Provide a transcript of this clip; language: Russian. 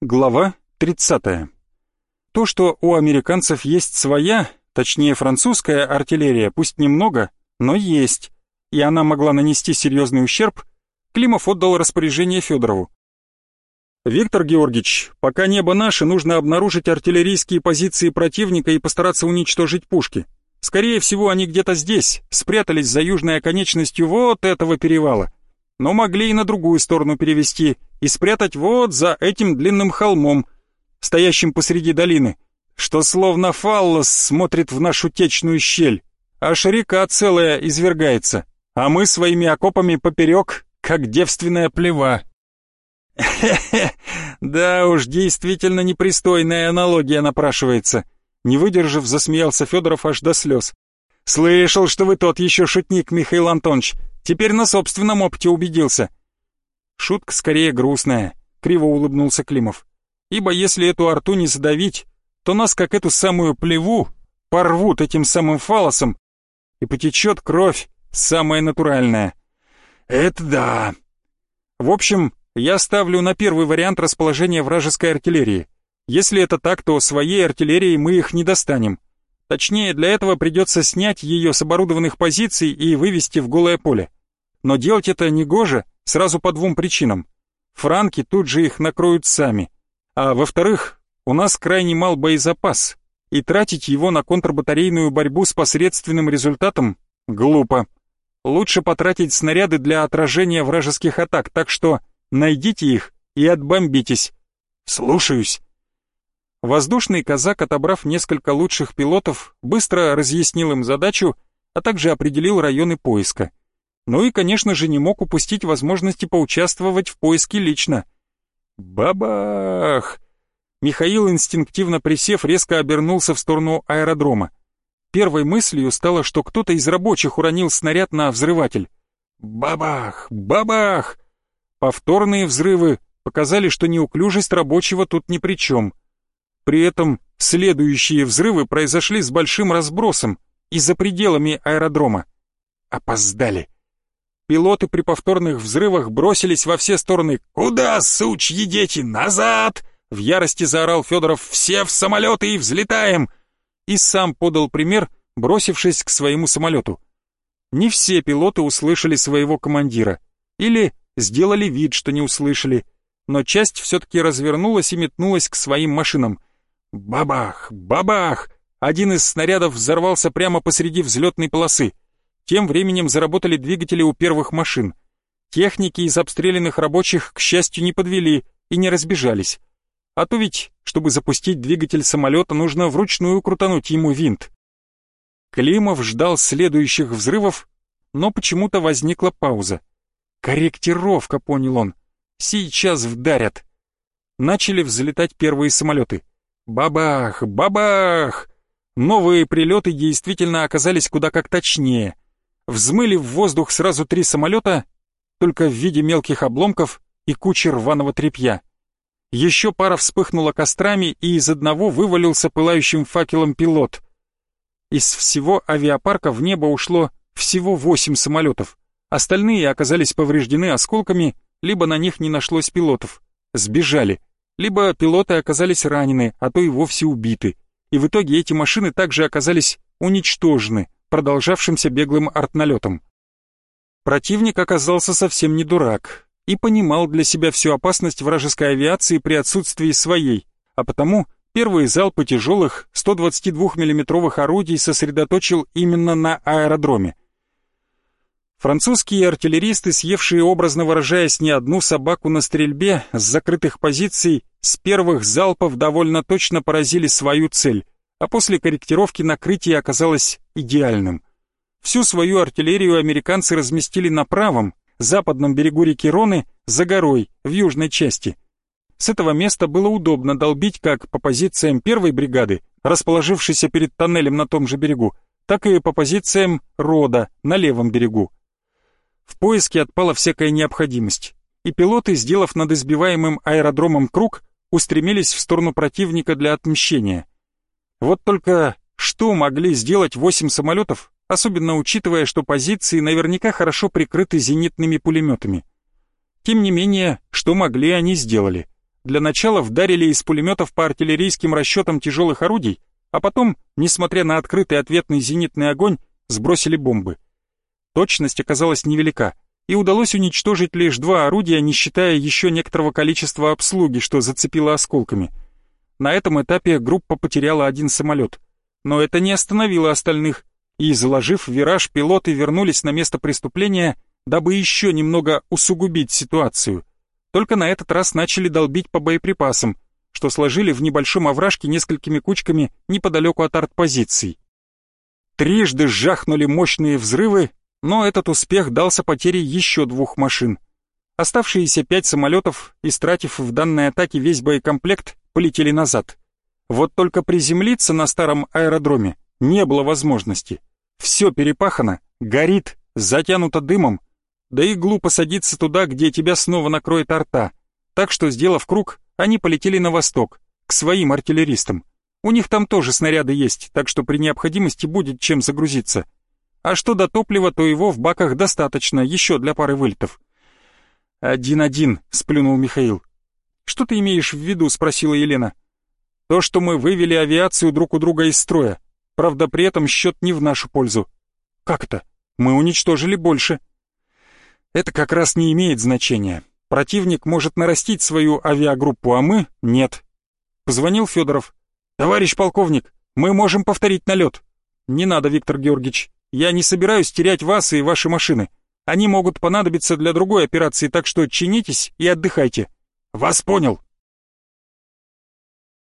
Глава 30. То, что у американцев есть своя, точнее французская артиллерия, пусть немного, но есть, и она могла нанести серьезный ущерб, Климов отдал распоряжение Федорову. «Виктор Георгиевич, пока небо наше, нужно обнаружить артиллерийские позиции противника и постараться уничтожить пушки. Скорее всего, они где-то здесь, спрятались за южной оконечностью вот этого перевала. Но могли и на другую сторону перевести и спрятать вот за этим длинным холмом, стоящим посреди долины, что словно фаллос смотрит в нашу течную щель. Аж река целая извергается, а мы своими окопами поперек, как девственная плева. Хе-хе, да уж, действительно непристойная аналогия напрашивается. Не выдержав, засмеялся Федоров аж до слез. «Слышал, что вы тот еще шутник, Михаил Антонович. Теперь на собственном опыте убедился». Шутка скорее грустная, криво улыбнулся Климов. «Ибо если эту арту не задавить, то нас, как эту самую плеву, порвут этим самым фалосом, и потечет кровь, самая натуральная». «Это да». В общем, я ставлю на первый вариант расположения вражеской артиллерии. Если это так, то своей артиллерией мы их не достанем. Точнее, для этого придется снять ее с оборудованных позиций и вывести в голое поле. Но делать это негоже сразу по двум причинам. Франки тут же их накроют сами. А во-вторых, у нас крайне мал боезапас, и тратить его на контрбатарейную борьбу с посредственным результатом глупо. Лучше потратить снаряды для отражения вражеских атак, так что найдите их и отбомбитесь. Слушаюсь. Воздушный казак, отобрав несколько лучших пилотов, быстро разъяснил им задачу, а также определил районы поиска. Ну и, конечно же, не мог упустить возможности поучаствовать в поиске лично. Бабах! Михаил, инстинктивно присев, резко обернулся в сторону аэродрома. Первой мыслью стало, что кто-то из рабочих уронил снаряд на взрыватель. Бабах! Бабах! Повторные взрывы показали, что неуклюжесть рабочего тут ни при чем — при этом следующие взрывы произошли с большим разбросом и за пределами аэродрома. Опоздали. Пилоты при повторных взрывах бросились во все стороны. «Куда, сучьи дети, назад!» В ярости заорал Федоров «Все в самолеты и взлетаем!» И сам подал пример, бросившись к своему самолету. Не все пилоты услышали своего командира. Или сделали вид, что не услышали. Но часть все-таки развернулась и метнулась к своим машинам. Бабах! Бабах! Один из снарядов взорвался прямо посреди взлетной полосы. Тем временем заработали двигатели у первых машин. Техники из обстрелянных рабочих, к счастью, не подвели и не разбежались. А то ведь, чтобы запустить двигатель самолета, нужно вручную крутануть ему винт. Климов ждал следующих взрывов, но почему-то возникла пауза. «Корректировка», — понял он. «Сейчас вдарят». Начали взлетать первые самолеты. Бабах! Бабах! Новые прилеты действительно оказались куда как точнее. Взмыли в воздух сразу три самолета, только в виде мелких обломков и кучи рваного тряпья. Еще пара вспыхнула кострами, и из одного вывалился пылающим факелом пилот. Из всего авиапарка в небо ушло всего восемь самолетов. Остальные оказались повреждены осколками, либо на них не нашлось пилотов. Сбежали либо пилоты оказались ранены, а то и вовсе убиты. И в итоге эти машины также оказались уничтожены продолжавшимся беглым артналетом. Противник оказался совсем не дурак и понимал для себя всю опасность вражеской авиации при отсутствии своей, а потому первые залпы тяжелых 122 миллиметровых орудий сосредоточил именно на аэродроме. Французские артиллеристы, съевшие, образно выражаясь, не одну собаку на стрельбе с закрытых позиций, с первых залпов довольно точно поразили свою цель, а после корректировки накрытие оказалось идеальным. Всю свою артиллерию американцы разместили на правом, западном берегу реки Роны, за горой, в южной части. С этого места было удобно долбить как по позициям первой бригады, расположившейся перед тоннелем на том же берегу, так и по позициям рода на левом берегу. В поиске отпала всякая необходимость, и пилоты, сделав над избиваемым аэродромом круг, устремились в сторону противника для отмщения. Вот только что могли сделать восемь самолетов, особенно учитывая, что позиции наверняка хорошо прикрыты зенитными пулеметами. Тем не менее, что могли, они сделали. Для начала вдарили из пулеметов по артиллерийским расчетам тяжелых орудий, а потом, несмотря на открытый ответный зенитный огонь, сбросили бомбы. Точность оказалась невелика, и удалось уничтожить лишь два орудия, не считая еще некоторого количества обслуги, что зацепило осколками. На этом этапе группа потеряла один самолет. Но это не остановило остальных, и, заложив вираж, пилоты вернулись на место преступления, дабы еще немного усугубить ситуацию. Только на этот раз начали долбить по боеприпасам, что сложили в небольшом овражке несколькими кучками неподалеку от артпозиций. Трижды жахнули мощные взрывы, но этот успех дался потере еще двух машин. Оставшиеся пять самолетов, истратив в данной атаке весь боекомплект, полетели назад. Вот только приземлиться на старом аэродроме не было возможности. Все перепахано, горит, затянуто дымом, да и глупо садиться туда, где тебя снова накроет арта. Так что, сделав круг, они полетели на восток, к своим артиллеристам. У них там тоже снаряды есть, так что при необходимости будет чем загрузиться. А что до топлива, то его в баках достаточно, еще для пары вылетов. «Один-один», — сплюнул Михаил. «Что ты имеешь в виду?» — спросила Елена. «То, что мы вывели авиацию друг у друга из строя. Правда, при этом счет не в нашу пользу». «Как это? Мы уничтожили больше». «Это как раз не имеет значения. Противник может нарастить свою авиагруппу, а мы — нет». Позвонил Федоров. «Товарищ полковник, мы можем повторить налет». «Не надо, Виктор Георгиевич. Я не собираюсь терять вас и ваши машины. Они могут понадобиться для другой операции, так что чинитесь и отдыхайте». «Вас понял»,